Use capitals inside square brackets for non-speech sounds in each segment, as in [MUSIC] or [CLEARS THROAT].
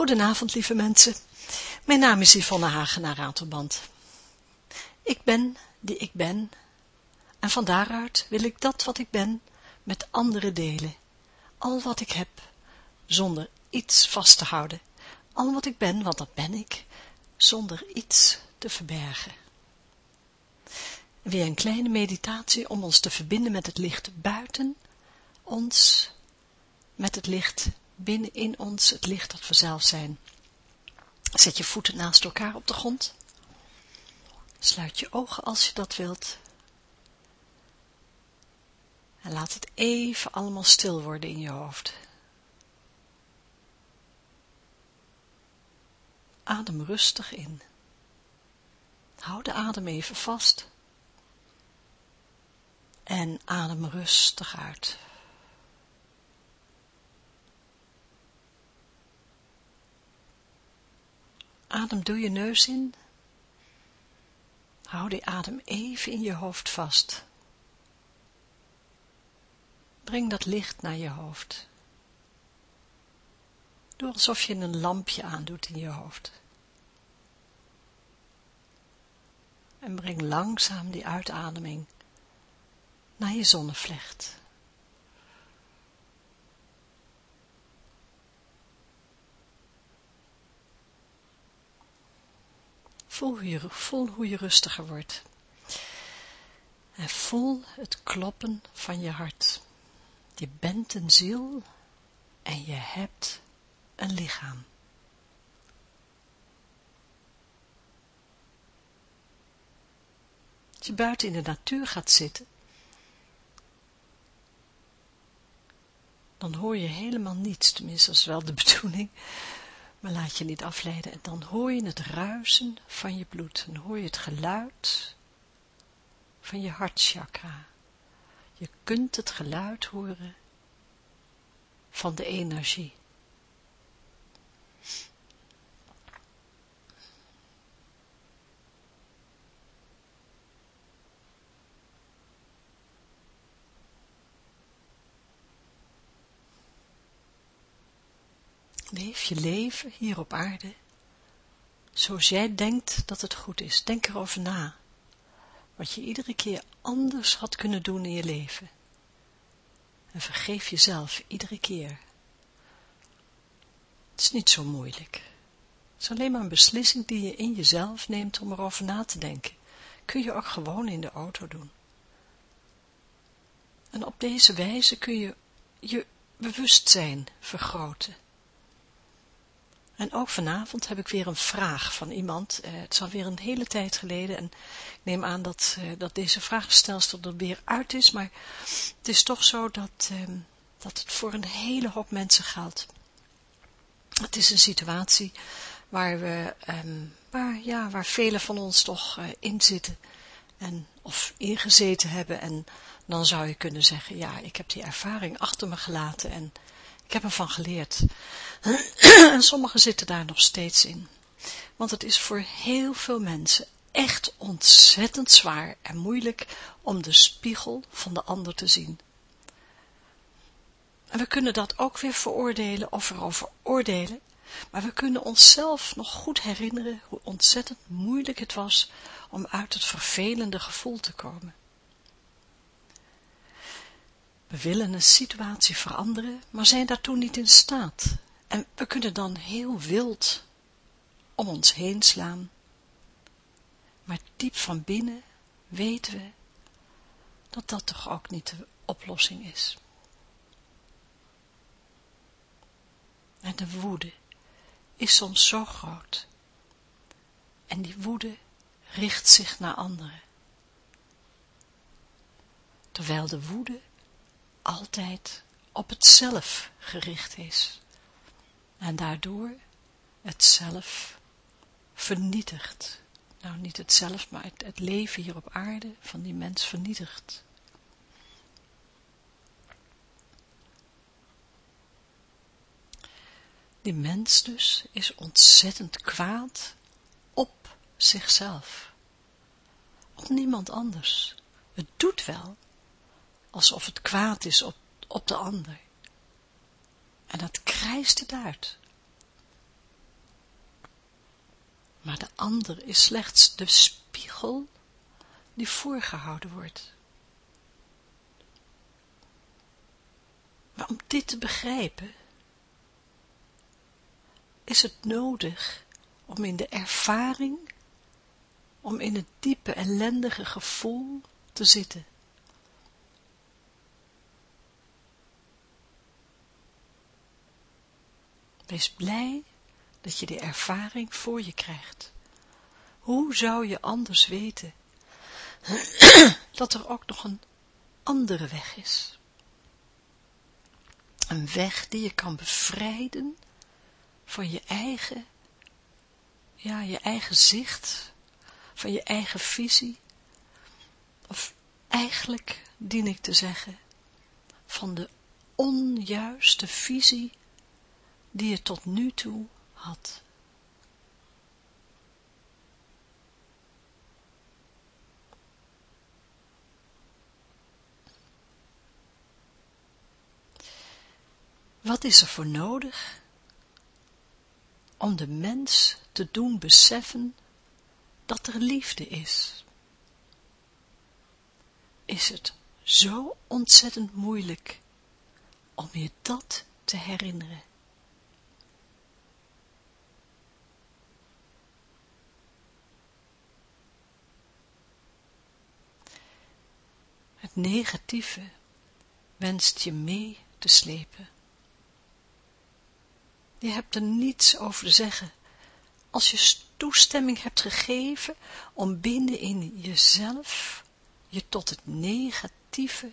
Goedenavond, lieve mensen. Mijn naam is Yvonne Hagenaar Ratelband. Ik ben die ik ben en van daaruit wil ik dat wat ik ben met anderen delen. Al wat ik heb, zonder iets vast te houden. Al wat ik ben, want dat ben ik, zonder iets te verbergen. Weer een kleine meditatie om ons te verbinden met het licht buiten ons, met het licht binnenin ons, het licht dat we zelf zijn. Zet je voeten naast elkaar op de grond. Sluit je ogen als je dat wilt. En laat het even allemaal stil worden in je hoofd. Adem rustig in. Hou de adem even vast. En adem rustig uit. Adem door je neus in. Hou die adem even in je hoofd vast. Breng dat licht naar je hoofd. Doe alsof je een lampje aandoet in je hoofd. En breng langzaam die uitademing naar je zonnevlecht. Voel hoe, je, voel hoe je rustiger wordt. En voel het kloppen van je hart. Je bent een ziel en je hebt een lichaam. Als je buiten in de natuur gaat zitten, dan hoor je helemaal niets, tenminste dat is wel de [LAUGHS] bedoeling, maar laat je niet afleiden. En dan hoor je het ruisen van je bloed. Dan hoor je het geluid van je hartchakra. Je kunt het geluid horen van de energie. Leef je leven hier op aarde zoals jij denkt dat het goed is. Denk erover na. Wat je iedere keer anders had kunnen doen in je leven. En vergeef jezelf iedere keer. Het is niet zo moeilijk. Het is alleen maar een beslissing die je in jezelf neemt om erover na te denken. Kun je ook gewoon in de auto doen. En op deze wijze kun je je bewustzijn vergroten. En ook vanavond heb ik weer een vraag van iemand. Uh, het is alweer een hele tijd geleden en ik neem aan dat, uh, dat deze vraagstelster er weer uit is. Maar het is toch zo dat, uh, dat het voor een hele hoop mensen geldt. Het is een situatie waar we, um, waar, ja, waar velen van ons toch uh, in zitten. En, of ingezeten hebben en dan zou je kunnen zeggen, ja, ik heb die ervaring achter me gelaten en ik heb ervan geleerd. [CLEARS THROAT] en sommigen zitten daar nog steeds in. Want het is voor heel veel mensen echt ontzettend zwaar en moeilijk om de spiegel van de ander te zien. En we kunnen dat ook weer veroordelen of erover oordelen, maar we kunnen onszelf nog goed herinneren hoe ontzettend moeilijk het was om uit het vervelende gevoel te komen. We willen een situatie veranderen, maar zijn daartoe niet in staat. En we kunnen dan heel wild om ons heen slaan. Maar diep van binnen weten we dat dat toch ook niet de oplossing is. En de woede is soms zo groot. En die woede richt zich naar anderen. Terwijl de woede altijd op het zelf gericht is en daardoor het zelf vernietigt. Nou, niet het zelf, maar het, het leven hier op aarde van die mens vernietigt. Die mens dus is ontzettend kwaad op zichzelf. Op niemand anders. Het doet wel, alsof het kwaad is op, op de ander. En dat krijst het uit. maar de ander is slechts de spiegel die voorgehouden wordt. Maar om dit te begrijpen, is het nodig om in de ervaring, om in het diepe ellendige gevoel te zitten. Wees blij dat je de ervaring voor je krijgt. Hoe zou je anders weten [CLEARS THROAT] dat er ook nog een andere weg is? Een weg die je kan bevrijden van je eigen, ja, je eigen zicht, van je eigen visie. Of eigenlijk dien ik te zeggen, van de onjuiste visie die je tot nu toe had. Wat is er voor nodig om de mens te doen beseffen dat er liefde is? Is het zo ontzettend moeilijk om je dat te herinneren? Negatieve wenst je mee te slepen. Je hebt er niets over te zeggen. Als je toestemming hebt gegeven om binnen in jezelf je tot het negatieve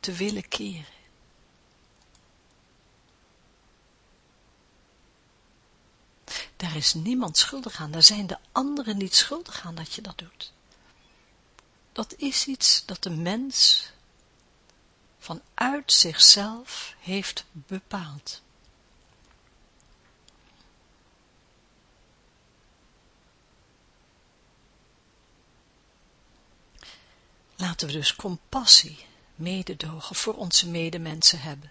te willen keren. Daar is niemand schuldig aan, daar zijn de anderen niet schuldig aan dat je dat doet dat is iets dat de mens vanuit zichzelf heeft bepaald. Laten we dus compassie, mededogen voor onze medemensen hebben.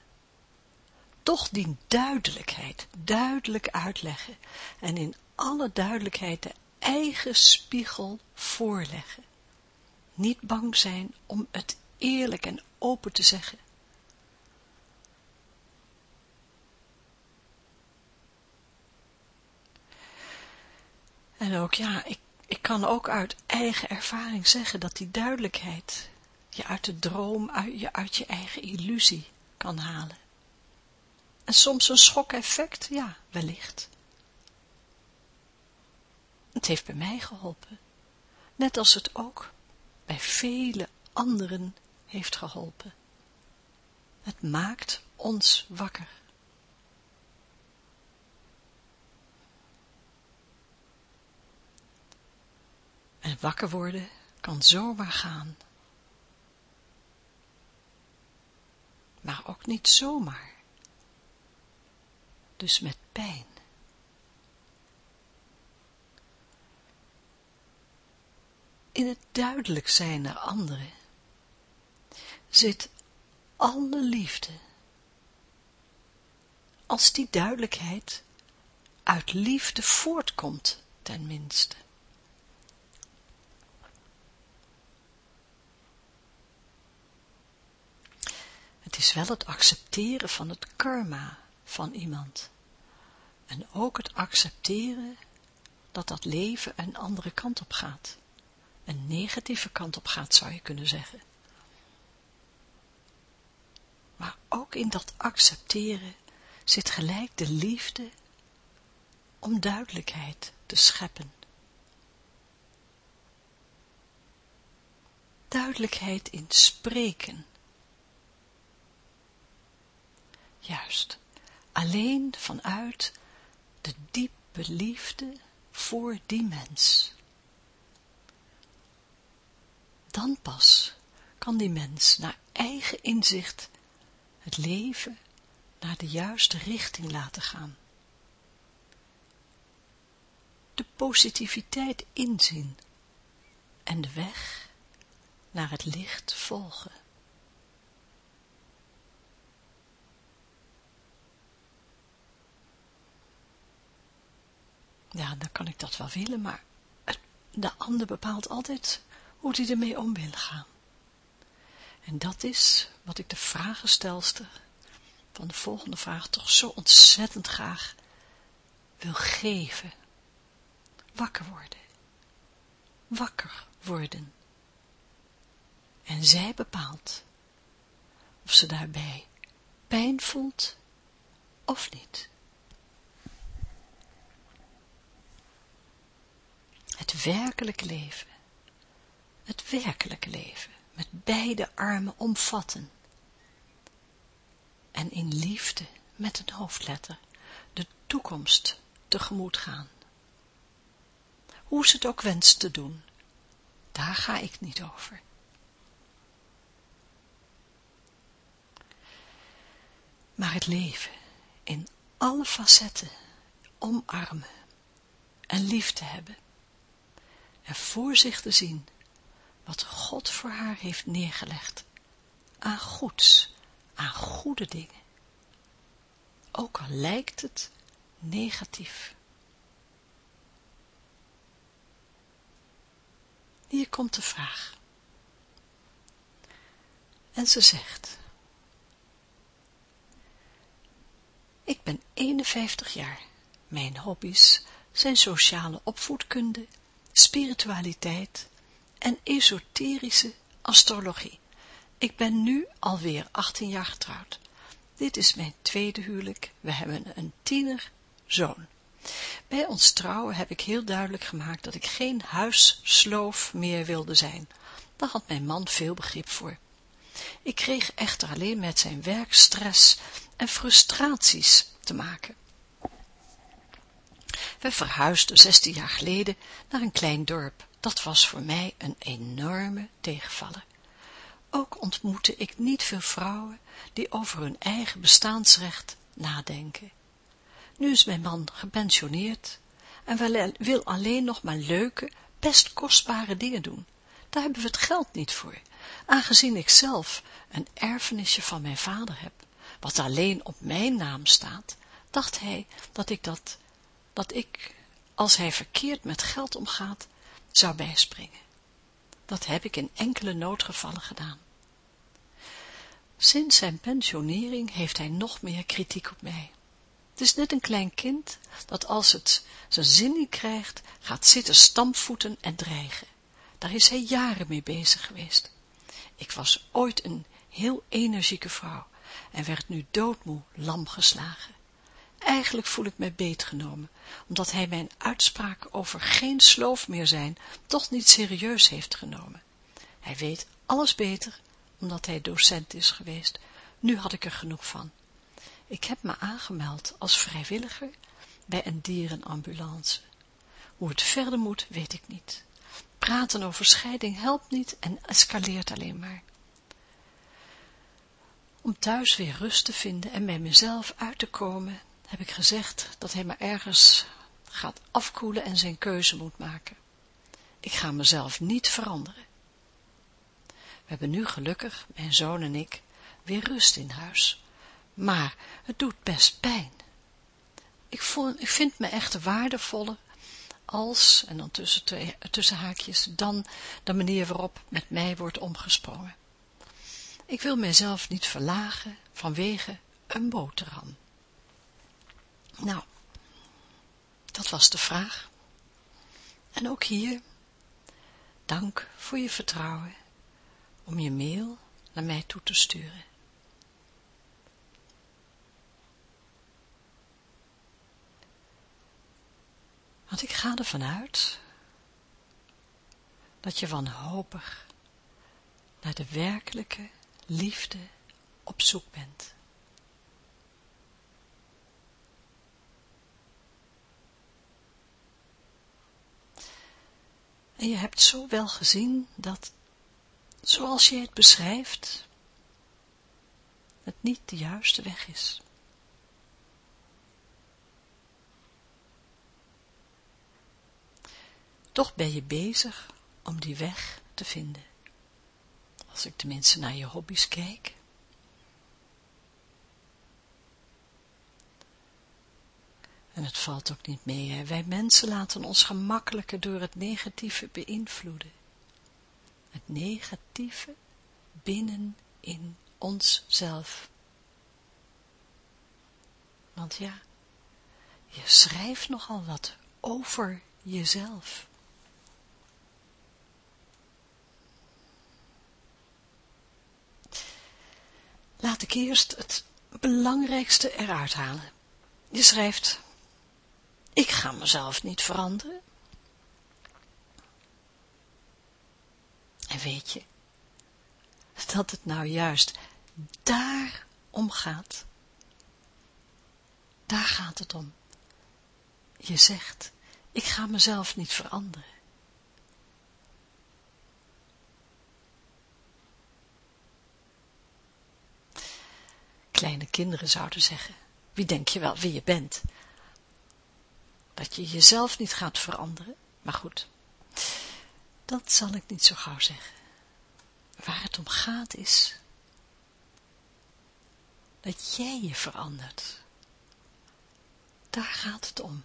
Toch die duidelijkheid, duidelijk uitleggen en in alle duidelijkheid de eigen spiegel voorleggen niet bang zijn om het eerlijk en open te zeggen. En ook, ja, ik, ik kan ook uit eigen ervaring zeggen dat die duidelijkheid je uit de droom, uit je, uit je eigen illusie kan halen. En soms een schokeffect, ja, wellicht. Het heeft bij mij geholpen, net als het ook bij vele anderen heeft geholpen. Het maakt ons wakker. En wakker worden kan zomaar gaan. Maar ook niet zomaar. Dus met pijn. In het duidelijk zijn naar anderen, zit alle liefde. Als die duidelijkheid uit liefde voortkomt, tenminste. Het is wel het accepteren van het karma van iemand. En ook het accepteren dat dat leven een andere kant op gaat een negatieve kant op gaat, zou je kunnen zeggen. Maar ook in dat accepteren zit gelijk de liefde om duidelijkheid te scheppen. Duidelijkheid in spreken. Juist, alleen vanuit de diepe liefde voor die mens dan pas kan die mens naar eigen inzicht het leven naar de juiste richting laten gaan. De positiviteit inzien en de weg naar het licht volgen. ja, dan kan ik dat wel willen, maar de ander bepaalt altijd hoe hij ermee om wil gaan. En dat is wat ik de vragenstelster van de volgende vraag toch zo ontzettend graag wil geven. Wakker worden. Wakker worden. En zij bepaalt of ze daarbij pijn voelt of niet. Het werkelijke leven. Het werkelijke leven. Met beide armen omvatten. En in liefde met een hoofdletter de toekomst tegemoet gaan. Hoe ze het ook wenst te doen, daar ga ik niet over. Maar het leven in alle facetten omarmen en lief te hebben en voor zich te zien wat God voor haar heeft neergelegd aan goeds, aan goede dingen. Ook al lijkt het negatief. Hier komt de vraag. En ze zegt, ik ben 51 jaar. Mijn hobby's zijn sociale opvoedkunde, spiritualiteit en esoterische astrologie. Ik ben nu alweer 18 jaar getrouwd. Dit is mijn tweede huwelijk. We hebben een tiener zoon. Bij ons trouwen heb ik heel duidelijk gemaakt dat ik geen huissloof meer wilde zijn. Daar had mijn man veel begrip voor. Ik kreeg echter alleen met zijn werkstress en frustraties te maken. We verhuisden zestien jaar geleden naar een klein dorp. Dat was voor mij een enorme tegenvaller. Ook ontmoette ik niet veel vrouwen die over hun eigen bestaansrecht nadenken. Nu is mijn man gepensioneerd en wil alleen nog maar leuke, best kostbare dingen doen. Daar hebben we het geld niet voor, aangezien ik zelf een erfenisje van mijn vader heb, wat alleen op mijn naam staat, dacht hij dat ik dat, dat ik, als hij verkeerd met geld omgaat, zou bijspringen. Dat heb ik in enkele noodgevallen gedaan. Sinds zijn pensionering heeft hij nog meer kritiek op mij. Het is net een klein kind dat als het zijn zin niet krijgt, gaat zitten stampvoeten en dreigen. Daar is hij jaren mee bezig geweest. Ik was ooit een heel energieke vrouw en werd nu doodmoe lam geslagen. Eigenlijk voel ik mij beetgenomen, omdat hij mijn uitspraken over geen sloof meer zijn toch niet serieus heeft genomen. Hij weet alles beter, omdat hij docent is geweest. Nu had ik er genoeg van. Ik heb me aangemeld als vrijwilliger bij een dierenambulance. Hoe het verder moet, weet ik niet. Praten over scheiding helpt niet en escaleert alleen maar. Om thuis weer rust te vinden en bij mezelf uit te komen, heb ik gezegd dat hij me ergens gaat afkoelen en zijn keuze moet maken. Ik ga mezelf niet veranderen. We hebben nu gelukkig, mijn zoon en ik, weer rust in huis. Maar het doet best pijn. Ik, voel, ik vind me echt waardevoller als, en dan tussen, twee, tussen haakjes, dan de manier waarop met mij wordt omgesprongen. Ik wil mijzelf niet verlagen vanwege een boterham. Nou, dat was de vraag. En ook hier, dank voor je vertrouwen om je mail naar mij toe te sturen. Want ik ga ervan uit dat je wanhopig naar de werkelijke liefde op zoek bent. En je hebt zo wel gezien dat, zoals je het beschrijft, het niet de juiste weg is. Toch ben je bezig om die weg te vinden. Als ik tenminste naar je hobby's kijk. En het valt ook niet mee, hè? wij mensen laten ons gemakkelijker door het negatieve beïnvloeden. Het negatieve binnen in onszelf. Want ja, je schrijft nogal wat over jezelf. Laat ik eerst het belangrijkste eruit halen. Je schrijft, ik ga mezelf niet veranderen. En weet je, dat het nou juist daar om gaat. Daar gaat het om. Je zegt, ik ga mezelf niet veranderen. Kleine kinderen zouden zeggen, wie denk je wel wie je bent? Dat je jezelf niet gaat veranderen, maar goed, dat zal ik niet zo gauw zeggen. Waar het om gaat is, dat jij je verandert. Daar gaat het om.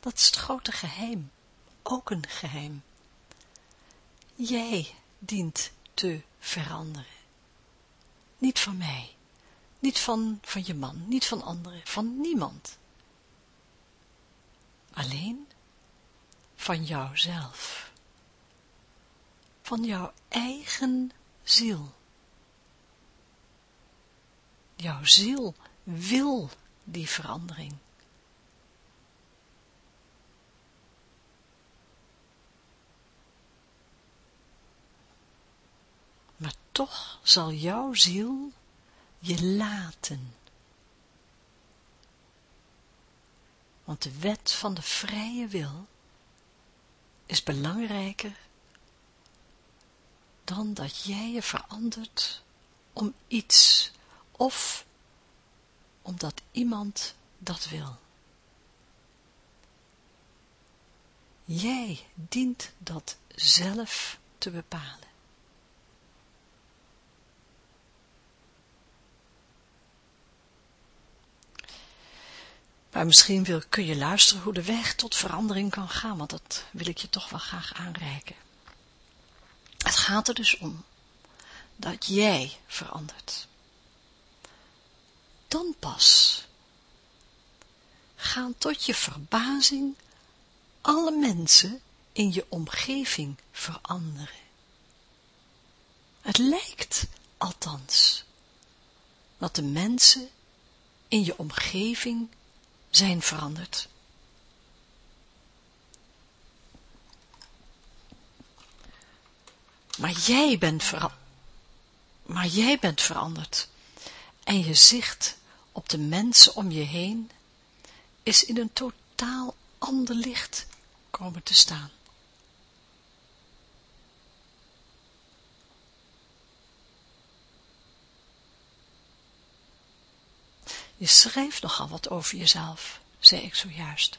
Dat is het grote geheim, ook een geheim. Jij dient te veranderen. Niet van mij, niet van, van je man, niet van anderen, van niemand. Alleen van jouzelf. Van jouw eigen ziel. Jouw ziel wil die verandering. Maar toch zal jouw ziel je laten. Want de wet van de vrije wil is belangrijker dan dat jij je verandert om iets of omdat iemand dat wil. Jij dient dat zelf te bepalen. Maar misschien wil, kun je luisteren hoe de weg tot verandering kan gaan, want dat wil ik je toch wel graag aanreiken. Het gaat er dus om dat jij verandert. Dan pas gaan tot je verbazing alle mensen in je omgeving veranderen. Het lijkt althans dat de mensen in je omgeving zijn veranderd. Maar jij bent veranderd. Maar jij bent veranderd. En je zicht op de mensen om je heen is in een totaal ander licht komen te staan. Je schrijft nogal wat over jezelf, zei ik zojuist.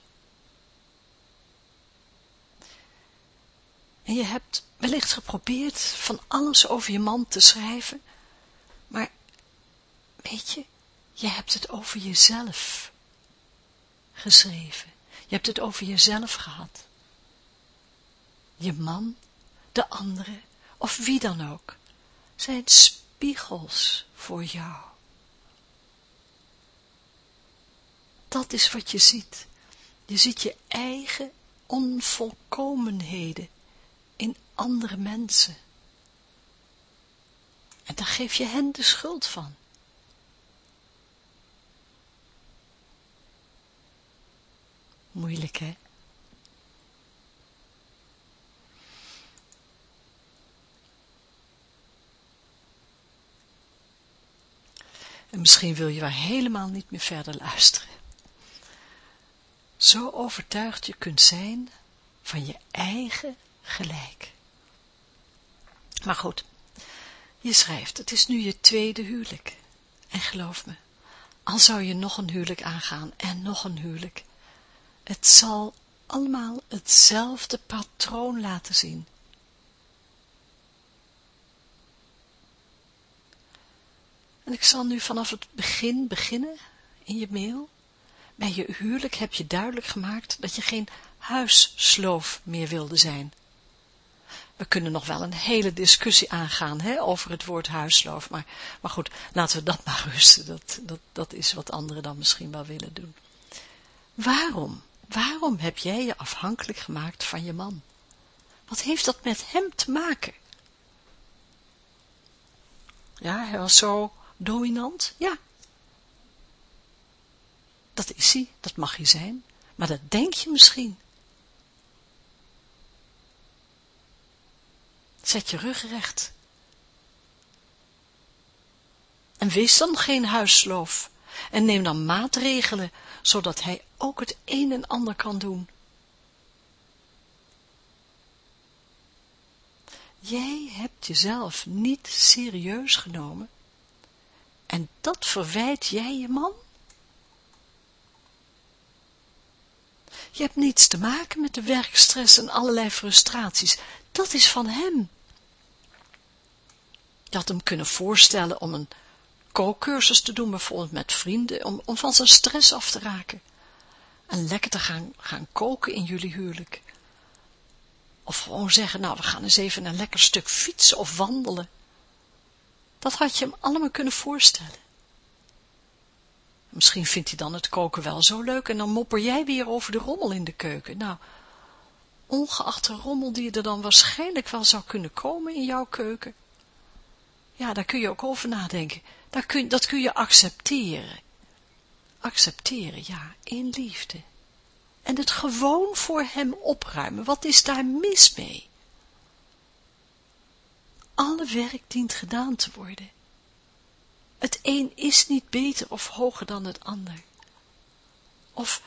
En je hebt wellicht geprobeerd van alles over je man te schrijven, maar weet je, je hebt het over jezelf geschreven. Je hebt het over jezelf gehad. Je man, de anderen, of wie dan ook, zijn spiegels voor jou. Dat is wat je ziet. Je ziet je eigen onvolkomenheden in andere mensen. En daar geef je hen de schuld van. Moeilijk, hè? En misschien wil je wel helemaal niet meer verder luisteren zo overtuigd je kunt zijn van je eigen gelijk. Maar goed, je schrijft, het is nu je tweede huwelijk. En geloof me, al zou je nog een huwelijk aangaan en nog een huwelijk, het zal allemaal hetzelfde patroon laten zien. En ik zal nu vanaf het begin beginnen in je mail Bij je huwelijk heb je duidelijk gemaakt dat je geen huissloof meer wilde zijn. We kunnen nog wel een hele discussie aangaan hè, over het woord huissloof, maar, maar goed, laten we dat [LAUGHS] maar rusten. Dat, dat, dat is wat anderen dan misschien wel willen doen. Waarom? Waarom heb jij je afhankelijk gemaakt van je man? Wat heeft dat met hem te maken? Ja, hij was zo dominant. Ja. Dat is hij, dat mag hij zijn. Maar dat denk je misschien. Zet je rug recht. En wees dan geen huissloof. En neem dan maatregelen, zodat hij ook het een en ander kan doen. Jij hebt jezelf niet serieus genomen en dat verwijt jij je man? Je hebt niets te maken met de werkstress en allerlei frustraties. Dat is van hem. Je had hem kunnen voorstellen om een kookcursus te doen, bijvoorbeeld met vrienden, om, om van zijn stress af te raken. En lekker te gaan, gaan koken in jullie huwelijk. Of gewoon zeggen, nou, we gaan eens even een lekker stuk fietsen of wandelen. Dat had je hem allemaal kunnen voorstellen. Misschien vindt hij dan het koken wel zo leuk en dan mopper jij weer over de rommel in de keuken. Nou, ongeacht de rommel die er dan waarschijnlijk wel zou kunnen komen in jouw keuken. Ja, daar kun je ook over nadenken. Daar kun, dat kun je accepteren. Accepteren, ja, in liefde. En het gewoon voor hem opruimen. Wat is daar mis mee? Alle werk dient gedaan te worden. Het een is niet beter of hoger dan het ander. Of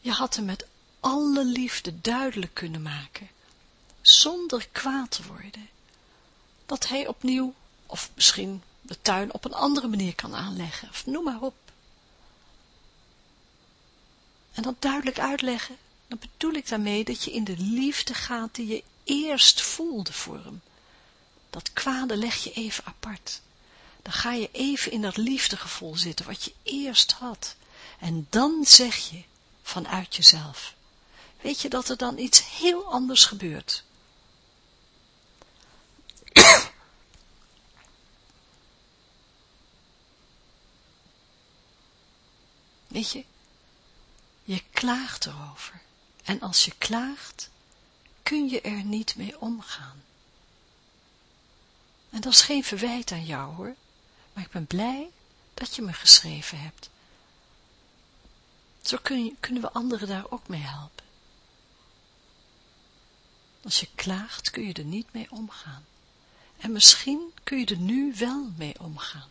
je had hem met alle liefde duidelijk kunnen maken, zonder kwaad te worden, dat hij opnieuw, of misschien de tuin op een andere manier kan aanleggen, of noem maar op. En dat duidelijk uitleggen, dan bedoel ik daarmee dat je in de liefde gaat die je eerst voelde voor hem. Dat kwade leg je even apart dan ga je even in dat liefdegevoel zitten, wat je eerst had. En dan zeg je, vanuit jezelf, weet je dat er dan iets heel anders gebeurt. [COUGHS] Weet je, je klaagt erover. En als je klaagt, kun je er niet mee omgaan. En dat is geen verwijt aan jou hoor maar ik ben blij dat je me geschreven hebt. Zo kunnen we anderen daar ook mee helpen. Als je klaagt, kun je er niet mee omgaan. En misschien kun je er nu wel mee omgaan.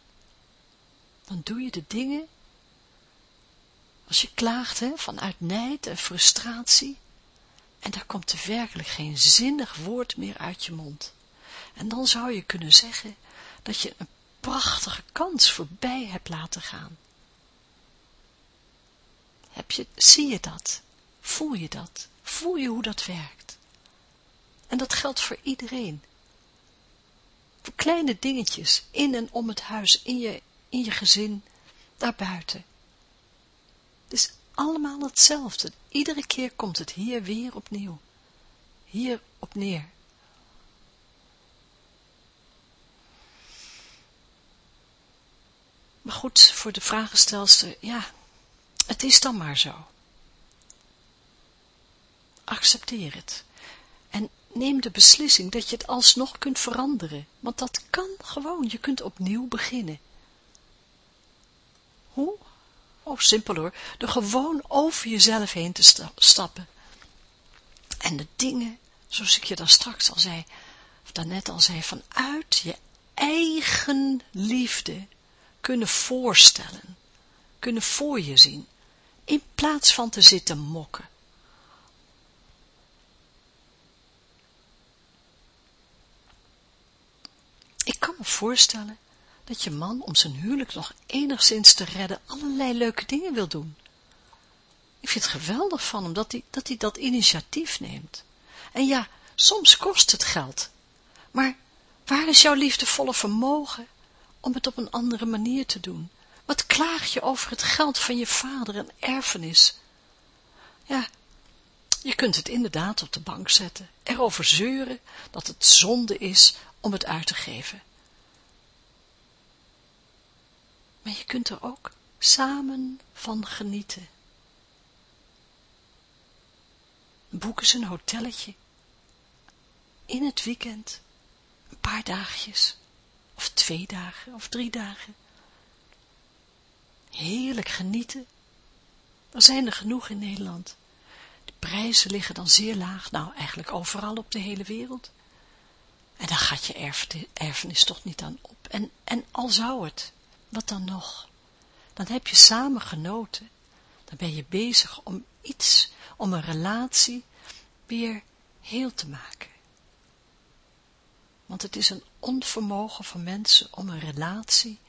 Dan doe je de dingen, als je klaagt, hè, vanuit nijd en frustratie, en daar komt er werkelijk geen zinnig woord meer uit je mond. En dan zou je kunnen zeggen dat je een prachtige kans voorbij hebt laten gaan. Heb je, zie je dat? Voel je dat? Voel je hoe dat werkt? En dat geldt voor iedereen. Voor kleine dingetjes, in en om het huis, in je, in je gezin, daarbuiten. Het is allemaal hetzelfde. Iedere keer komt het hier weer opnieuw. Hier op neer. Goed, voor de vragenstelster, ja, het is dan maar zo. Accepteer het. En neem de beslissing dat je het alsnog kunt veranderen. Want dat kan gewoon, je kunt opnieuw beginnen. Hoe? Oh, simpel hoor. Door gewoon over jezelf heen te stappen. En de dingen, zoals ik je dan straks al zei, of daarnet al zei, vanuit je eigen liefde kunnen voorstellen, kunnen voor je zien, in plaats van te zitten mokken. Ik kan me voorstellen dat je man om zijn huwelijk nog enigszins te redden allerlei leuke dingen wil doen. Ik vind het geweldig van hem hij, dat hij dat initiatief neemt. En ja, soms kost het geld. Maar waar is jouw liefdevolle vermogen om het op een andere manier te doen. Wat klaag je over het geld van je vader, een erfenis? Ja, je kunt het inderdaad op de bank zetten, erover zeuren dat het zonde is om het uit te geven. Maar je kunt er ook samen van genieten. Boek eens een hotelletje. In het weekend. Een paar dagjes. Of twee dagen. Of drie dagen. Heerlijk genieten. Er zijn er genoeg in Nederland. De prijzen liggen dan zeer laag. Nou, eigenlijk overal op de hele wereld. En dan gaat je erfenis toch niet aan op. En, en al zou het, wat dan nog? Dan heb je samen genoten. Dan ben je bezig om iets, om een relatie weer heel te maken. Want het is een onvermogen van mensen om een relatie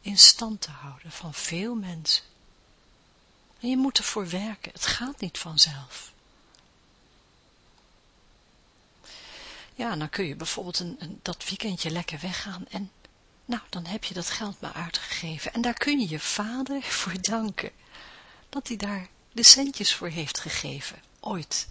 in stand te houden, van veel mensen. En je moet ervoor werken, het gaat niet vanzelf. Ja, dan kun je bijvoorbeeld een, dat weekendje lekker weggaan en nou, dan heb je dat geld maar uitgegeven. En daar kun je je vader [LAUGHS] voor danken, dat hij daar de centjes voor heeft gegeven, ooit.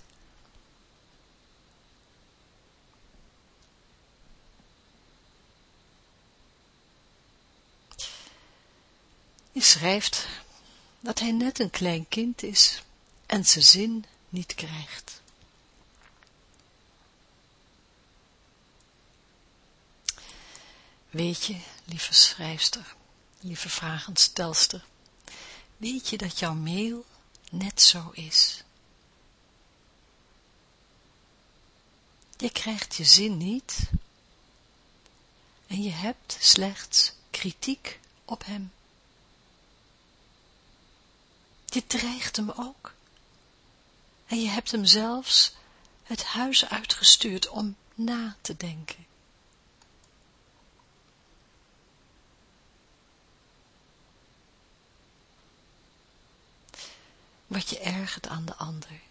Je schrijft dat hij net een klein kind is en zijn zin niet krijgt. Weet je, lieve schrijfster, lieve vragenstelster, weet je dat jouw mail net zo is? Je krijgt je zin niet en je hebt slechts kritiek op hem. Je dreigt hem ook. En je hebt hem zelfs het huis uitgestuurd om na te denken. Wat je ergert aan de ander,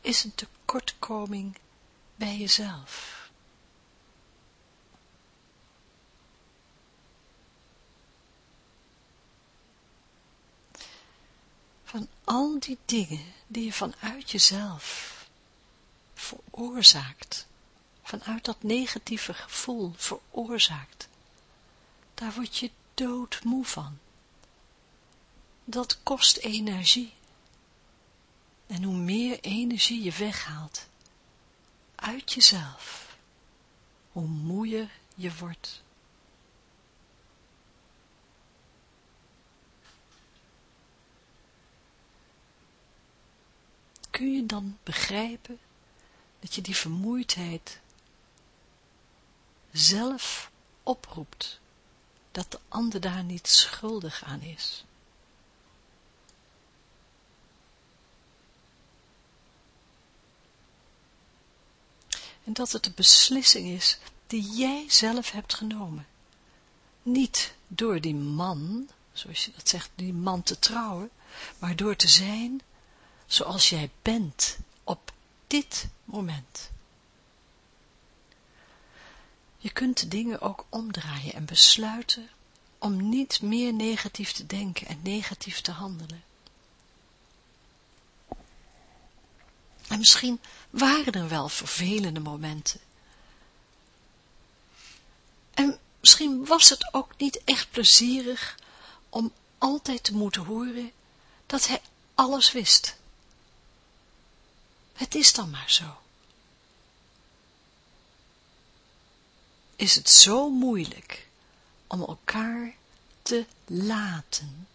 is een tekortkoming bij jezelf. Van al die dingen die je vanuit jezelf veroorzaakt, vanuit dat negatieve gevoel veroorzaakt, daar word je doodmoe van. Dat kost energie. En hoe meer energie je weghaalt uit jezelf, hoe moeier je wordt. Kun je dan begrijpen dat je die vermoeidheid zelf oproept, dat de ander daar niet schuldig aan is. En dat het een beslissing is die jij zelf hebt genomen. Niet door die man, zoals je dat zegt, die man te trouwen, maar door te zijn zoals jij bent op dit moment. Je kunt dingen ook omdraaien en besluiten om niet meer negatief te denken en negatief te handelen. En misschien waren er wel vervelende momenten. En misschien was het ook niet echt plezierig om altijd te moeten horen dat hij alles wist. Het is dan maar zo. Is het zo moeilijk om elkaar te laten?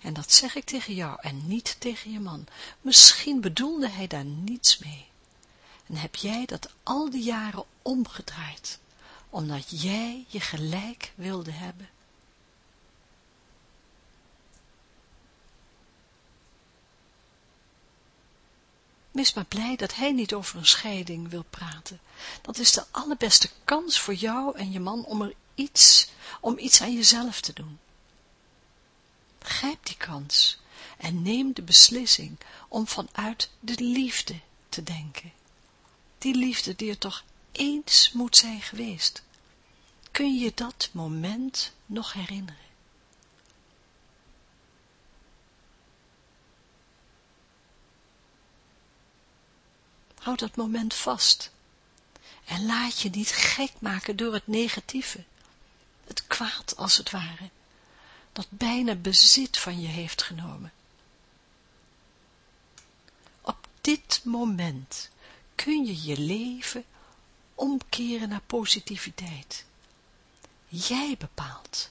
En dat zeg ik tegen jou en niet tegen je man. Misschien bedoelde hij daar niets mee. En heb jij dat al die jaren omgedraaid omdat jij je gelijk wilde hebben. Wees maar blij dat hij niet over een scheiding wil praten. Dat is de allerbeste kans voor jou en je man om er iets, om iets aan jezelf te doen. Grijp die kans en neem de beslissing om vanuit de liefde te denken. Die liefde die er toch eens moet zijn geweest. Kun je dat moment nog herinneren? Houd dat moment vast. En laat je niet gek maken door het negatieve. Het kwaad als het ware. Dat bijna bezit van je heeft genomen. Op dit moment kun je je leven omkeren naar positiviteit. Jij bepaalt.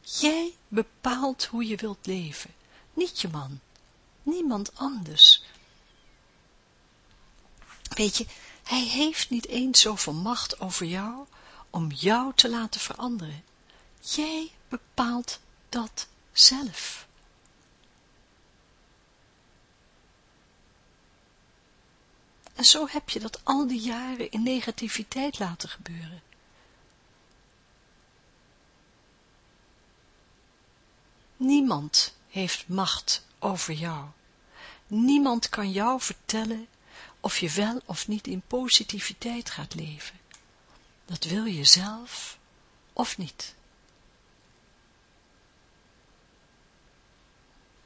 Jij bepaalt hoe je wilt leven. Niet je man. Niemand anders. Weet je, hij heeft niet eens zoveel macht over jou om jou te laten veranderen. Jij bepaalt dat zelf. En zo heb je dat al die jaren in negativiteit laten gebeuren. Niemand heeft macht over jou. Niemand kan jou vertellen of je wel of niet in positiviteit gaat leven. Dat wil je zelf of niet.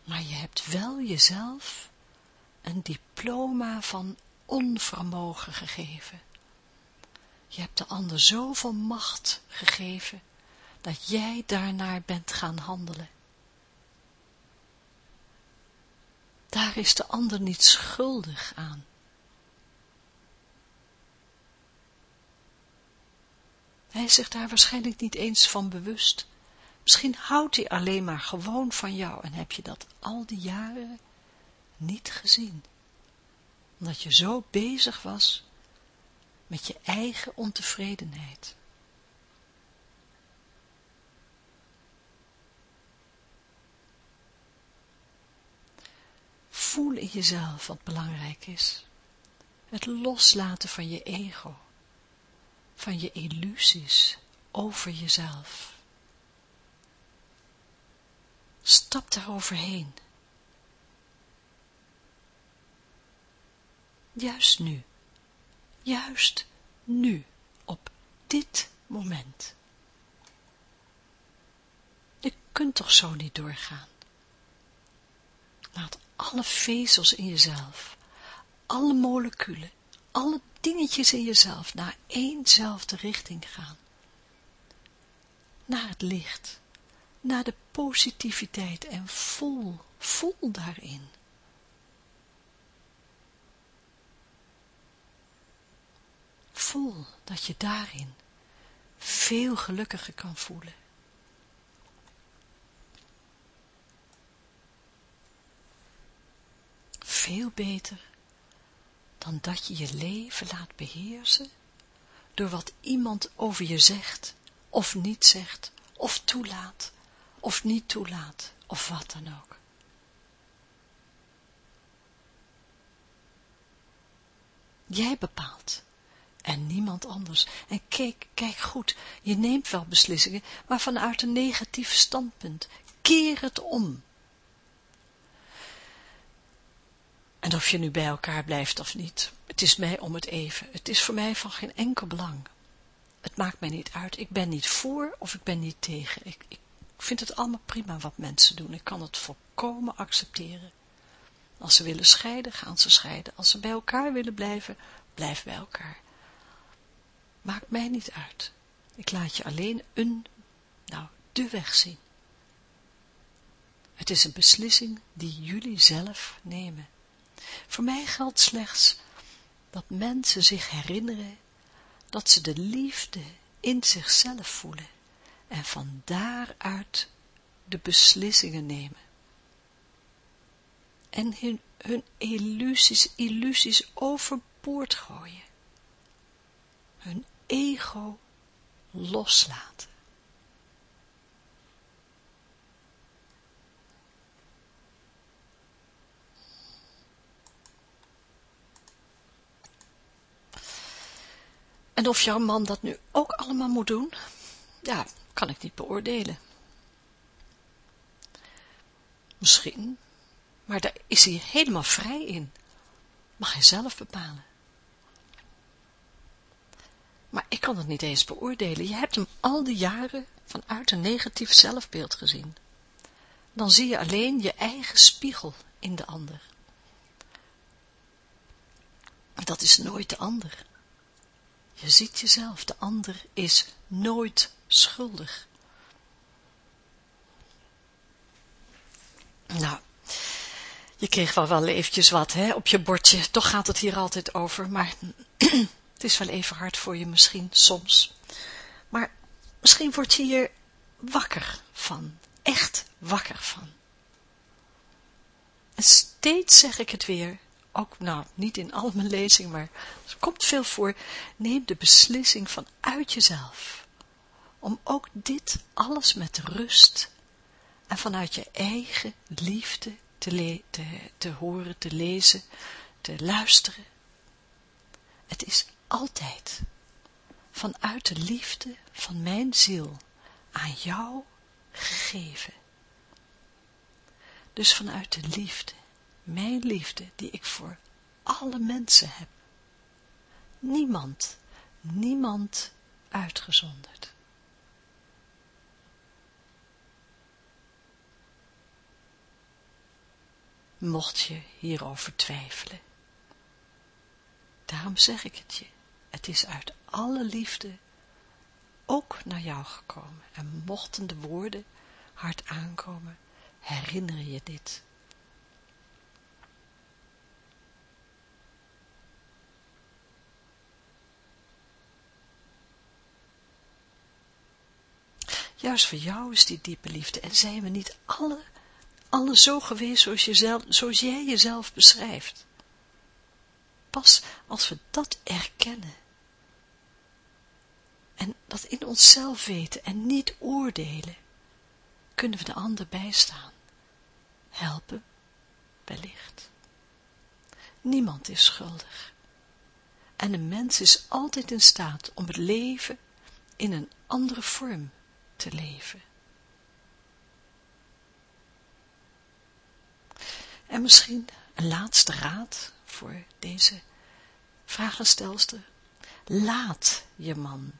Maar je hebt wel jezelf een diploma van onvermogen gegeven. Je hebt de ander zoveel macht gegeven, dat jij daarnaar bent gaan handelen. Daar is de ander niet schuldig aan. Hij is zich daar waarschijnlijk niet eens van bewust. Misschien houdt hij alleen maar gewoon van jou en heb je dat al die jaren niet gezien. Omdat je zo bezig was met je eigen ontevredenheid. Voel in jezelf wat belangrijk is. Het loslaten van je ego van je illusies over jezelf. Stap daar overheen. Juist nu, juist nu, op dit moment. Je kunt toch zo niet doorgaan. Laat alle vezels in jezelf, alle moleculen, alle dingetjes in jezelf naar éénzelfde richting gaan. Naar het licht, naar de positiviteit en voel, voel daarin. Voel dat je daarin veel gelukkiger kan voelen. Veel beter dan dat je je leven laat beheersen door wat iemand over je zegt, of niet zegt, of toelaat, of niet toelaat, of wat dan ook. Jij bepaalt en niemand anders. En kijk, kijk goed, je neemt wel beslissingen, maar vanuit een negatief standpunt. Keer het om. En of je nu bij elkaar blijft of niet, het is mij om het even. Het is voor mij van geen enkel belang. Het maakt mij niet uit. Ik ben niet voor of ik ben niet tegen. Ik, ik vind het allemaal prima wat mensen doen. Ik kan het volkomen accepteren. Als ze willen scheiden, gaan ze scheiden. Als ze bij elkaar willen blijven, blijf bij elkaar. Maakt mij niet uit. Ik laat je alleen een, nou, de weg zien. Het is een beslissing die jullie zelf nemen. Voor mij geldt slechts dat mensen zich herinneren dat ze de liefde in zichzelf voelen en van daaruit de beslissingen nemen. En hun, hun illusies, illusies overboord gooien. Hun ego loslaten. En of jouw man dat nu ook allemaal moet doen, ja, kan ik niet beoordelen. Misschien, Maar daar is hij helemaal vrij in. Mag hij zelf bepalen. Maar ik kan het niet eens beoordelen. Je hebt hem al die jaren vanuit een negatief zelfbeeld gezien. Dan zie je alleen je eigen spiegel in de ander. Dat is nooit de ander. Je ziet jezelf, de ander is nooit schuldig. Nou, je kreeg wel wel eventjes wat hè, op je bordje, toch gaat het hier altijd over, maar is wel even hard voor je misschien, soms. Maar misschien word je hier wakker van, echt wakker van. En steeds zeg ik het weer, ook nou, niet in al mijn lezingen, maar er komt veel voor, neem de beslissing vanuit jezelf, om ook dit alles met rust en vanuit je eigen liefde te, te, te horen, te lezen, te luisteren. Het is altijd vanuit de liefde van mijn ziel aan jou gegeven. Dus vanuit de liefde, mijn liefde die ik voor alle mensen heb. Niemand, niemand uitgezonderd. Mocht je hierover twijfelen. Daarom zeg ik het je. Het is uit alle liefde ook naar jou gekomen. En mochten de woorden hard aankomen, herinner je dit. Juist voor jou is die diepe liefde. En zijn we niet alle, alle zo geweest zoals, zoals jij jezelf beschrijft. Pas als we dat erkennen. Dat in onszelf weten en niet oordelen, kunnen we de ander bijstaan. Helpen, wellicht. Niemand is schuldig. En een mens is altijd in staat om het leven in een andere vorm te leven. En misschien een laatste raad voor deze vragenstelster. Laat je man,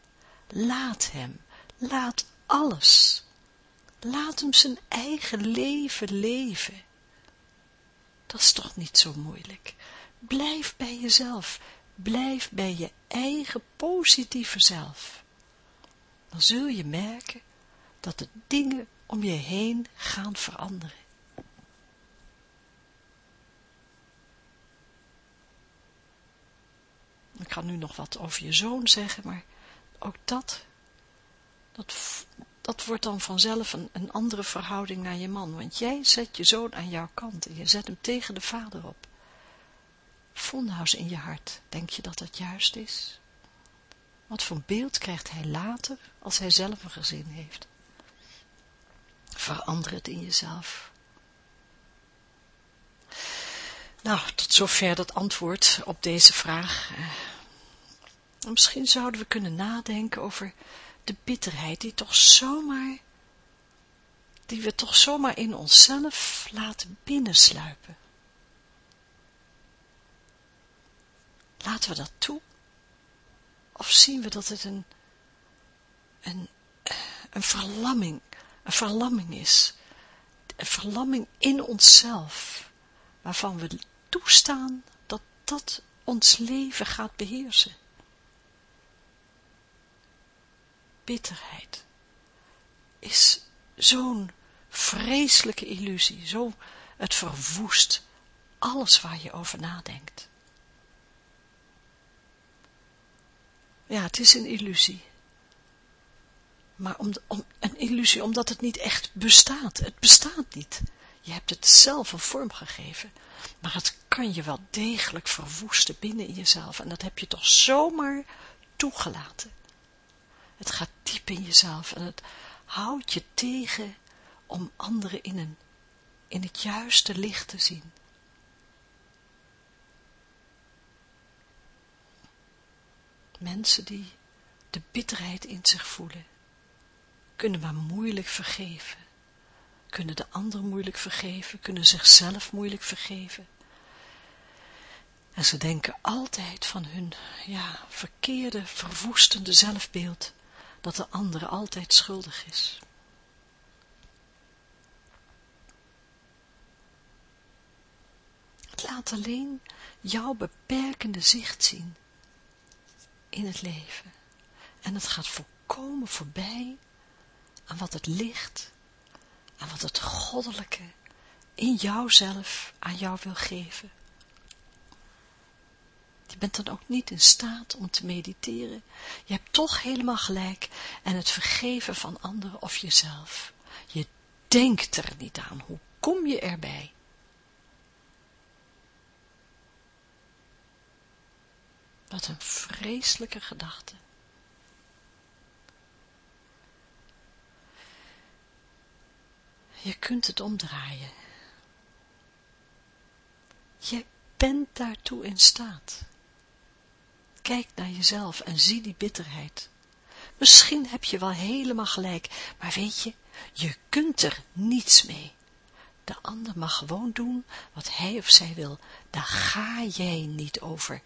laat hem, laat alles. Laat hem zijn eigen leven leven. Dat is toch niet zo moeilijk. Blijf bij jezelf, blijf bij je eigen positieve zelf. Dan zul je merken dat de dingen om je heen gaan veranderen. Ik kan nu nog wat over je zoon zeggen, maar ook dat, dat, dat wordt dan vanzelf een, een andere verhouding naar je man. Want jij zet je zoon aan jouw kant en je zet hem tegen de vader op. Voel in je hart, denk je dat dat juist is? Wat voor beeld krijgt hij later als hij zelf een gezin heeft? Verander het in jezelf. Nou, tot zover dat antwoord op deze vraag. Misschien zouden we kunnen nadenken over de bitterheid die toch zomaar, die we toch zomaar in onszelf laten binnensluipen. Laten we dat toe? Of zien we dat het een, een, een verlamming, een verlamming is, een verlamming in onszelf, waarvan we toestaan dat dat ons leven gaat beheersen. Bitterheid is zo'n vreselijke illusie, zo het verwoest alles waar je over nadenkt. Ja, het is een illusie. Maar om, een illusie omdat het niet echt bestaat. Het bestaat niet. Je hebt het zelf een vorm gegeven. Maar het kan je wel degelijk verwoesten binnen in jezelf. En dat heb je toch zomaar toegelaten. Het gaat diep in jezelf en het houdt je tegen om anderen in, een, in het juiste licht te zien. Mensen die de bitterheid in zich voelen, kunnen maar moeilijk vergeven kunnen de ander moeilijk vergeven, kunnen zichzelf moeilijk vergeven. En ze denken altijd van hun, ja, verkeerde, verwoestende zelfbeeld, dat de andere altijd schuldig is. Het laat alleen jouw beperkende zicht zien in het leven. En het gaat volkomen voorbij aan wat het licht, aan wat het goddelijke in jouzelf aan jou wil geven. Je bent dan ook niet in staat om te mediteren. Je hebt toch helemaal gelijk en het vergeven van anderen of jezelf. Je denkt er niet aan. Hoe kom je erbij? Wat een vreselijke gedachte. Je kunt het omdraaien. Je bent daartoe in staat. Kijk naar jezelf en zie die bitterheid. Misschien heb je wel helemaal gelijk, maar weet je, je kunt er niets mee. De ander mag gewoon doen wat hij of zij wil, daar ga jij niet over.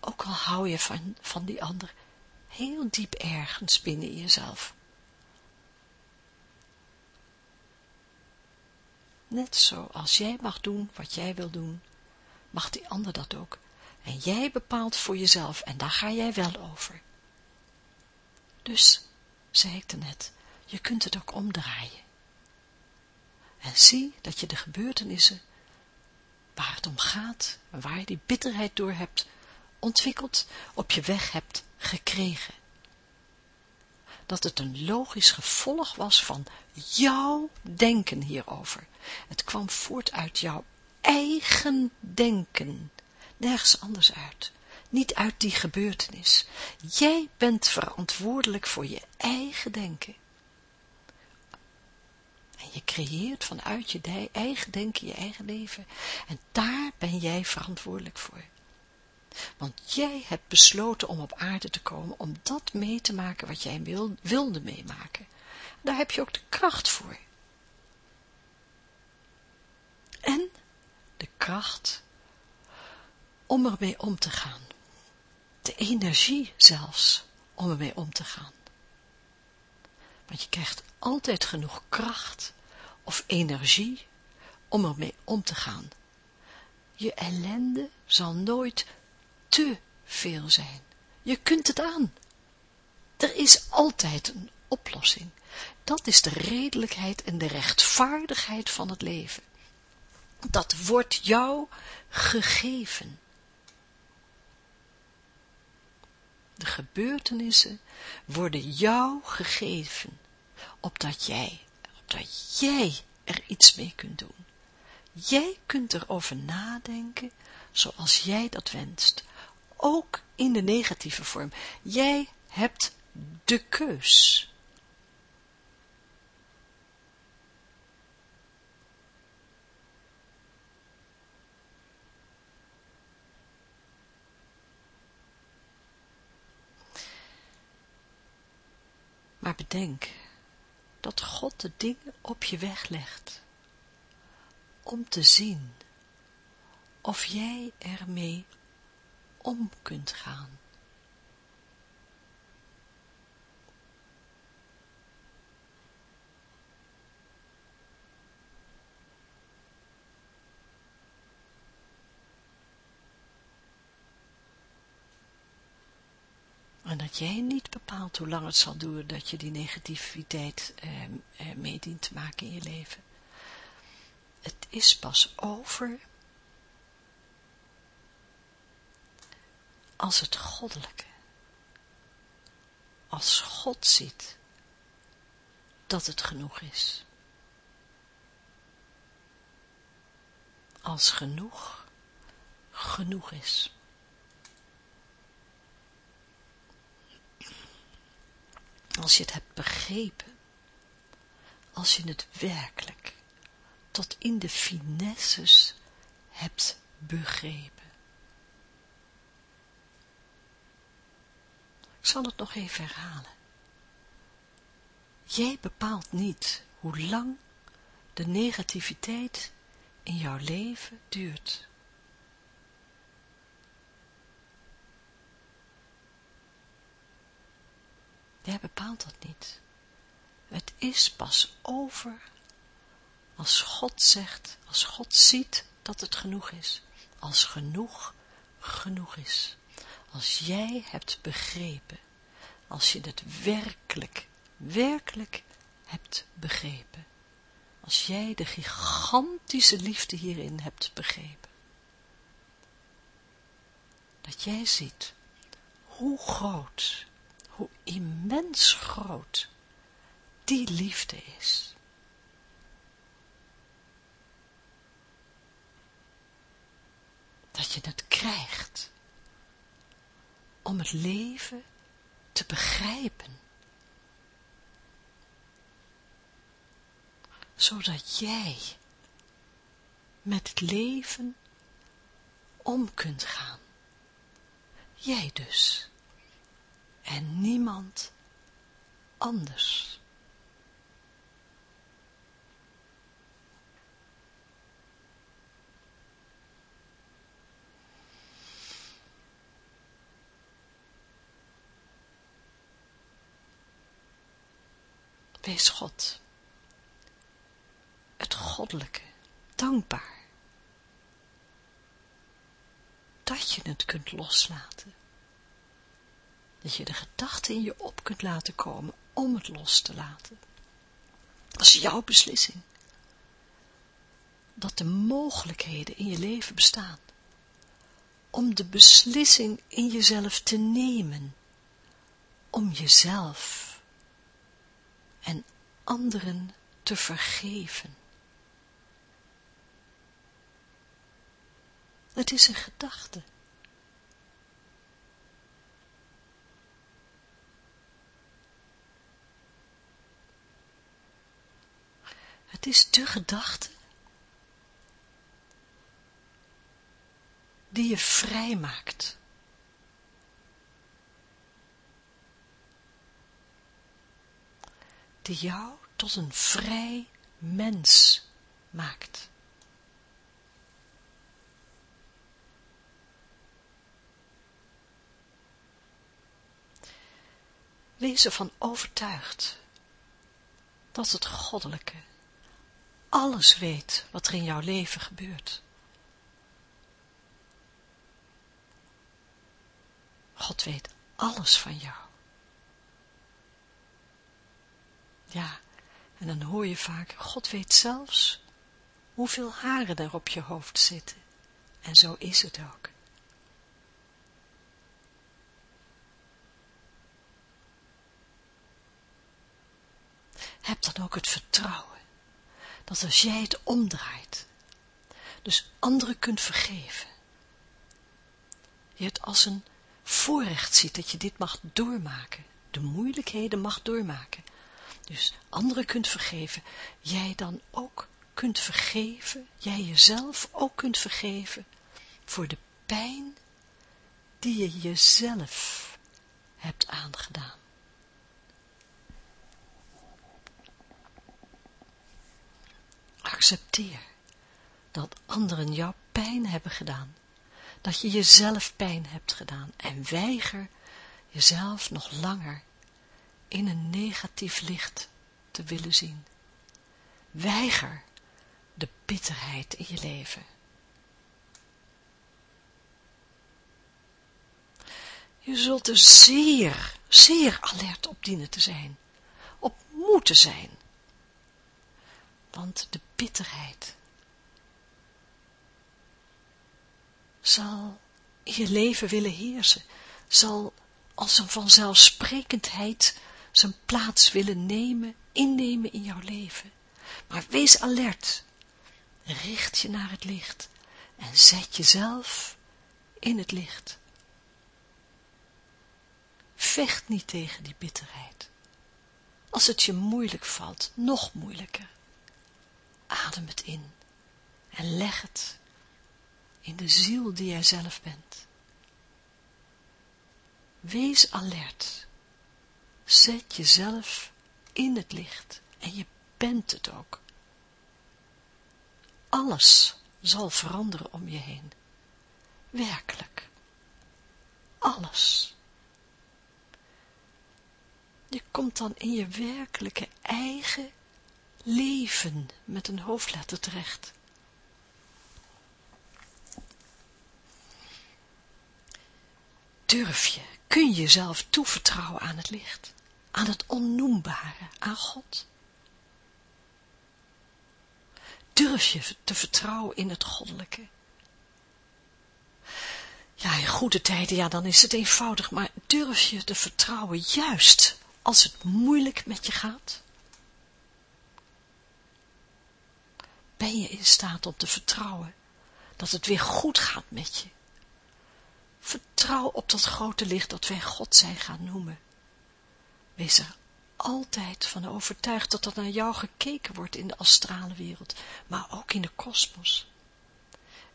Ook al hou je van, van die ander heel diep ergens binnen jezelf. Net zoals jij mag doen wat jij wil doen, mag die ander dat ook. En jij bepaalt voor jezelf en daar ga jij wel over. Dus, zei ik net, je kunt het ook omdraaien. En zie dat je de gebeurtenissen waar het om gaat, waar je die bitterheid door hebt ontwikkeld, op je weg hebt gekregen. Dat het een logisch gevolg was van jouw denken hierover. Het kwam voort uit jouw eigen denken nergens anders uit. Niet uit die gebeurtenis. Jij bent verantwoordelijk voor je eigen denken. En je creëert vanuit je eigen denken je eigen leven. En daar ben jij verantwoordelijk voor. Want jij hebt besloten om op aarde te komen, om dat mee te maken wat jij wilde meemaken. Daar heb je ook de kracht voor. En de kracht om ermee om te gaan. De energie zelfs om ermee om te gaan. Want je krijgt altijd genoeg kracht of energie om ermee om te gaan. Je ellende zal nooit te veel zijn. Je kunt het aan. Er is altijd een oplossing. Dat is de redelijkheid en de rechtvaardigheid van het leven. Dat wordt jou gegeven. De gebeurtenissen worden jou gegeven, opdat jij, opdat jij er iets mee kunt doen. Jij kunt erover nadenken zoals jij dat wenst, ook in de negatieve vorm. Jij hebt de keus. Maar bedenk dat God de dingen op je weg legt, om te zien of jij ermee om kunt gaan. En dat jij niet bepaalt hoe lang het zal duren dat je die negativiteit eh, eh, te maken in je leven. Het is pas over als het goddelijke, als God ziet dat het genoeg is. Als genoeg, genoeg is. Als je het hebt begrepen, als je het werkelijk tot in de finesses hebt begrepen. Ik zal het nog even herhalen. Jij bepaalt niet hoe lang de negativiteit in jouw leven duurt. Jij bepaalt dat niet. Het is pas over als God zegt, als God ziet dat het genoeg is. Als genoeg genoeg is. Als jij hebt begrepen, als je het werkelijk, werkelijk hebt begrepen. Als jij de gigantische liefde hierin hebt begrepen. Dat jij ziet hoe groot, hoe immens groot die liefde is. Dat je het krijgt om het leven te begrijpen. Zodat jij met het leven om kunt gaan. Jij dus. En niemand anders. Wees God. Het goddelijke, dankbaar. Dat je het kunt loslaten. Dat je de gedachten in je op kunt laten komen om het los te laten. Dat is jouw beslissing. Dat de mogelijkheden in je leven bestaan. Om de beslissing in jezelf te nemen. Om jezelf en anderen te vergeven. Het is een gedachte. Het is de gedachte die je vrij maakt die jou tot een vrij mens maakt. Wees ervan overtuigd dat het goddelijke alles weet wat er in jouw leven gebeurt. God weet alles van jou. Ja, en dan hoor je vaak, God weet zelfs hoeveel haren er op je hoofd zitten. En zo is het ook. Heb dan ook het vertrouwen, dat als jij het omdraait, dus anderen kunt vergeven, je het als een voorrecht ziet dat je dit mag doormaken, de moeilijkheden mag doormaken, dus anderen kunt vergeven, jij dan ook kunt vergeven, jij jezelf ook kunt vergeven. Voor de pijn die je jezelf hebt aangedaan. Accepteer dat anderen jou pijn hebben gedaan, dat je jezelf pijn hebt gedaan en weiger jezelf nog langer in een negatief licht te willen zien. Weiger de bitterheid in je leven. Je zult er zeer, zeer alert op dienen te zijn, op moeten zijn. Want de bitterheid zal je leven willen heersen, zal als een vanzelfsprekendheid zijn plaats willen nemen, innemen in jouw leven. Maar wees alert, richt je naar het licht en zet jezelf in het licht. Vecht niet tegen die bitterheid. Als het je moeilijk valt, nog moeilijker. Adem het in en leg het in de ziel die jij zelf bent. Wees alert Zet jezelf in het licht en je bent het ook. alles zal veranderen om je heen. Werkelijk. Alles. Je komt dan in je werkelijke eigen leven met een hoofdletter terecht. Durf je, kun je jezelf toevertrouwen aan het licht, aan het onnoembare, aan God? Durf je te vertrouwen in het goddelijke? Ja, in goede tijden, ja, dan is het eenvoudig, maar durf je te vertrouwen juist als het moeilijk met je gaat? Ben je in staat om te vertrouwen dat het weer goed gaat met je? Vertrouw op dat grote licht dat wij God zijn gaan noemen. Wees er altijd van overtuigd dat er naar jou gekeken wordt in de astrale wereld, maar ook in de kosmos.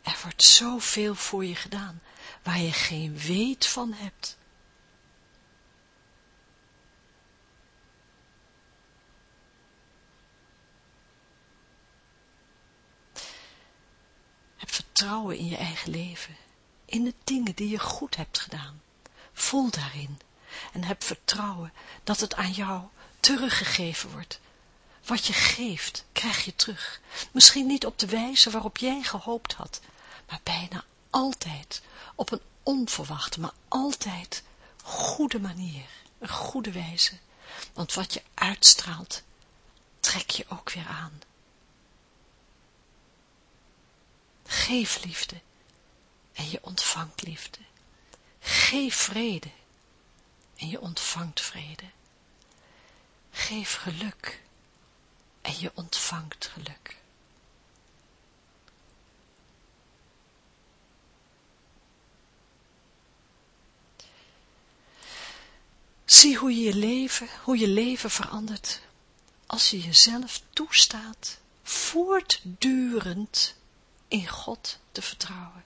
Er wordt zoveel voor je gedaan, waar je geen weet van hebt. Heb vertrouwen in je eigen leven, in de dingen die je goed hebt gedaan. Voel daarin en heb vertrouwen dat het aan jou teruggegeven wordt. Wat je geeft, krijg je terug. Misschien niet op de wijze waarop jij gehoopt had, maar bijna altijd op een onverwachte, maar altijd goede manier, een goede wijze. Want wat je uitstraalt, trek je ook weer aan. Geef liefde en je ontvangt liefde. Geef vrede en je ontvangt vrede. Geef geluk en je ontvangt geluk. Zie hoe je, je leven, hoe je leven verandert als je jezelf toestaat voortdurend in God te vertrouwen.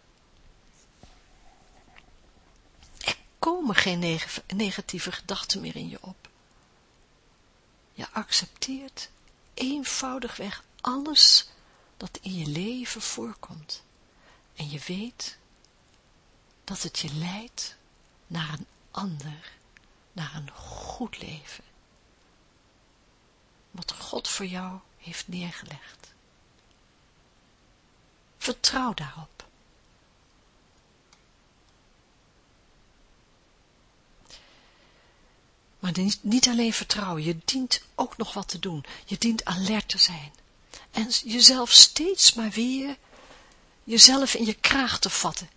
Er komen geen negatieve gedachten meer in je op. Je accepteert eenvoudigweg alles dat in je leven voorkomt. En je weet dat het je leidt naar een ander, naar een goed leven. Wat God voor jou heeft neergelegd. Vertrouw daarop. Maar niet alleen vertrouwen, je dient ook nog wat te doen. Je dient alert te zijn. En jezelf steeds maar weer, jezelf in je kraag te vatten.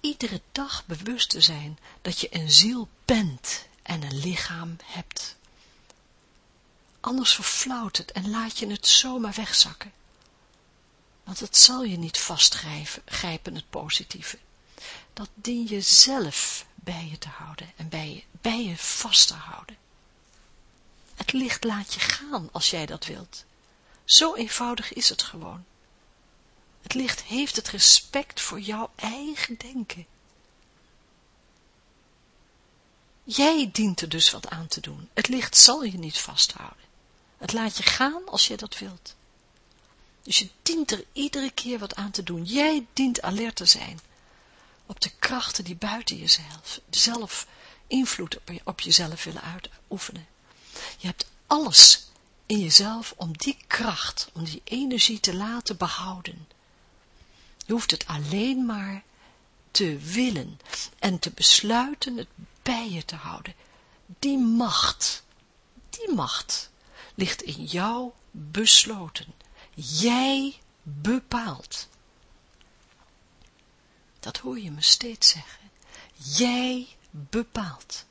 Iedere dag bewust te zijn dat je een ziel bent en een lichaam hebt. Anders verflauwt het en laat je het zomaar wegzakken. Want het zal je niet vastgrijpen, het positieve. Dat dien je zelf bij je te houden en bij je, bij je vast te houden. Het licht laat je gaan als jij dat wilt. Zo eenvoudig is het gewoon. Het licht heeft het respect voor jouw eigen denken. Jij dient er dus wat aan te doen. Het licht zal je niet vasthouden. Het laat je gaan als je dat wilt. Dus je dient er iedere keer wat aan te doen. Jij dient alert te zijn op de krachten die buiten jezelf, zelf invloed op, op jezelf willen uitoefenen. Je hebt alles in jezelf om die kracht, om die energie te laten behouden. Je hoeft het alleen maar te willen en te besluiten het bij je te houden. Die macht, die macht ligt in jou besloten. Jij bepaalt. Dat hoor je me steeds zeggen. Jij bepaalt.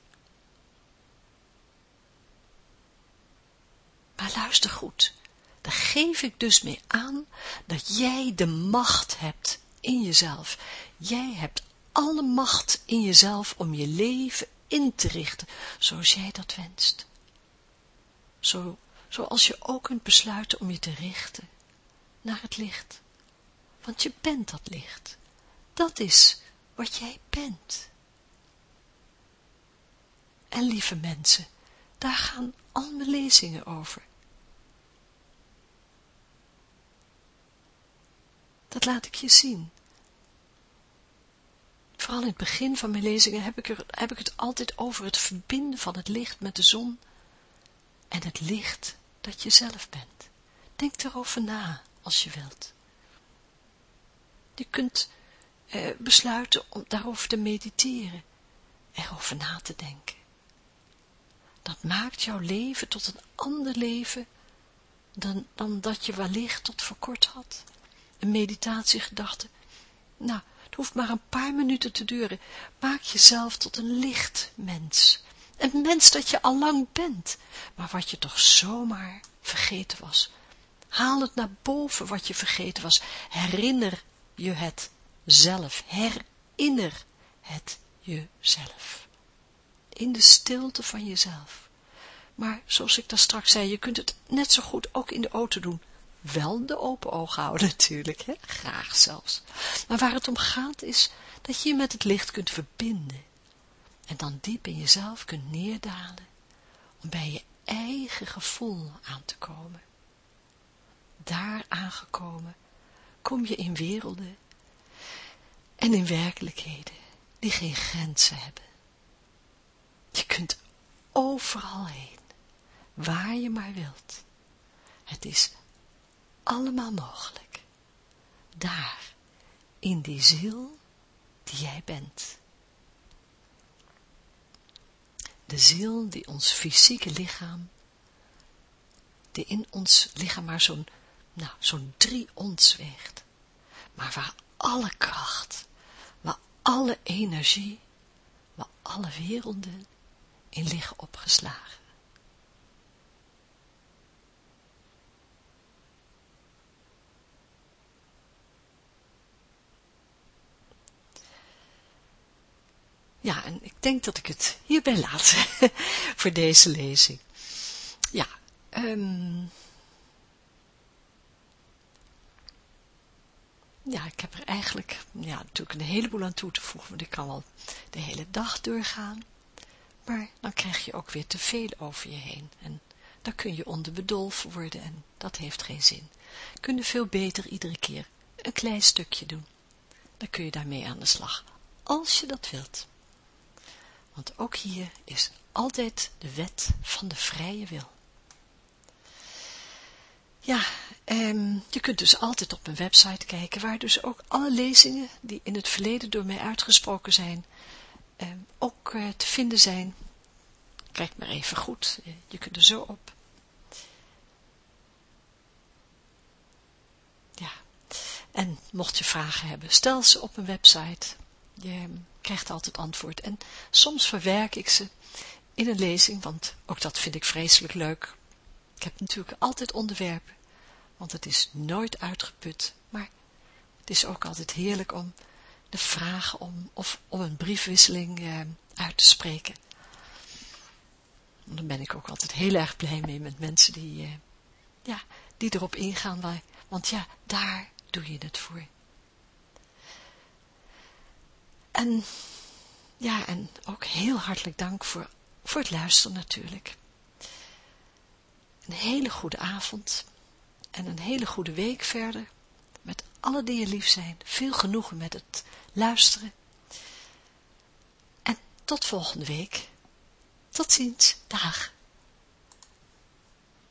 Maar luister goed, daar geef ik dus mee aan dat jij de macht hebt in jezelf. Jij hebt alle macht in jezelf om je leven in te richten, zoals jij dat wenst. Zo, zoals je ook kunt besluiten om je te richten naar het licht. Want je bent dat licht. Dat is wat jij bent. En lieve mensen, daar gaan al mijn lezingen over. Dat laat ik je zien. Vooral in het begin van mijn lezingen heb ik, er, heb ik het altijd over het verbinden van het licht met de zon en het licht dat je zelf bent. Denk erover na, als je wilt. Je kunt eh, besluiten om daarover te mediteren, erover na te denken. Dat maakt jouw leven tot een ander leven dan, dan dat je wellicht tot voor kort had. Een meditatiegedachte. Nou, het hoeft maar een paar minuten te duren. Maak jezelf tot een licht mens. Een mens dat je al lang bent, maar wat je toch zomaar vergeten was. Haal het naar boven wat je vergeten was. Herinner je het zelf. Herinner het jezelf. In de stilte van jezelf. Maar zoals ik daar straks zei, je kunt het net zo goed ook in de auto doen. Wel de open ogen houden natuurlijk, hè? graag zelfs. Maar waar het om gaat is dat je je met het licht kunt verbinden. En dan diep in jezelf kunt neerdalen om bij je eigen gevoel aan te komen. Daar aangekomen kom je in werelden en in werkelijkheden die geen grenzen hebben. Je kunt overal heen, waar je maar wilt. Het is allemaal mogelijk. Daar, in die ziel die jij bent. De ziel die ons fysieke lichaam, die in ons lichaam maar zo'n nou, zo'n drie ons weegt, maar waar alle kracht, waar alle energie, waar alle werelden in liggen opgeslagen. Ja, en ik denk dat ik het hierbij laat [LAUGHS] voor deze lezing. Ja, um, ja, ik heb er eigenlijk ja, natuurlijk een heleboel aan toe te voegen, want ik kan wel de hele dag doorgaan. Maar dan krijg je ook weer te veel over je heen. En dan kun je onderbedolven worden en dat heeft geen zin. Kun je veel beter iedere keer een klein stukje doen. Dan kun je daarmee aan de slag, als je dat wilt. Want ook hier is altijd de wet van de vrije wil. Ja, ehm, je kunt dus altijd op mijn website kijken, waar dus ook alle lezingen die in het verleden door mij uitgesproken zijn, ehm, ook eh, te vinden zijn. Kijk maar even goed, je kunt er zo op. Ja, en mocht je vragen hebben, stel ze op mijn website. Je krijgt altijd antwoord. En soms verwerk ik ze in een lezing, want ook dat vind ik vreselijk leuk. Ik heb natuurlijk altijd onderwerpen, want het is nooit uitgeput, maar het is ook altijd heerlijk om de vragen om, of om een briefwisseling eh, uit te spreken. En dan ben ik ook altijd heel erg blij mee met mensen die, eh, ja, die erop ingaan, want ja, daar doe je het voor. En ja, en ook heel hartelijk dank voor, voor het luisteren natuurlijk. Een hele goede avond en een hele goede week verder. Met alle die je lief zijn. Veel genoegen met het luisteren. En tot volgende week. Tot ziens. Dag.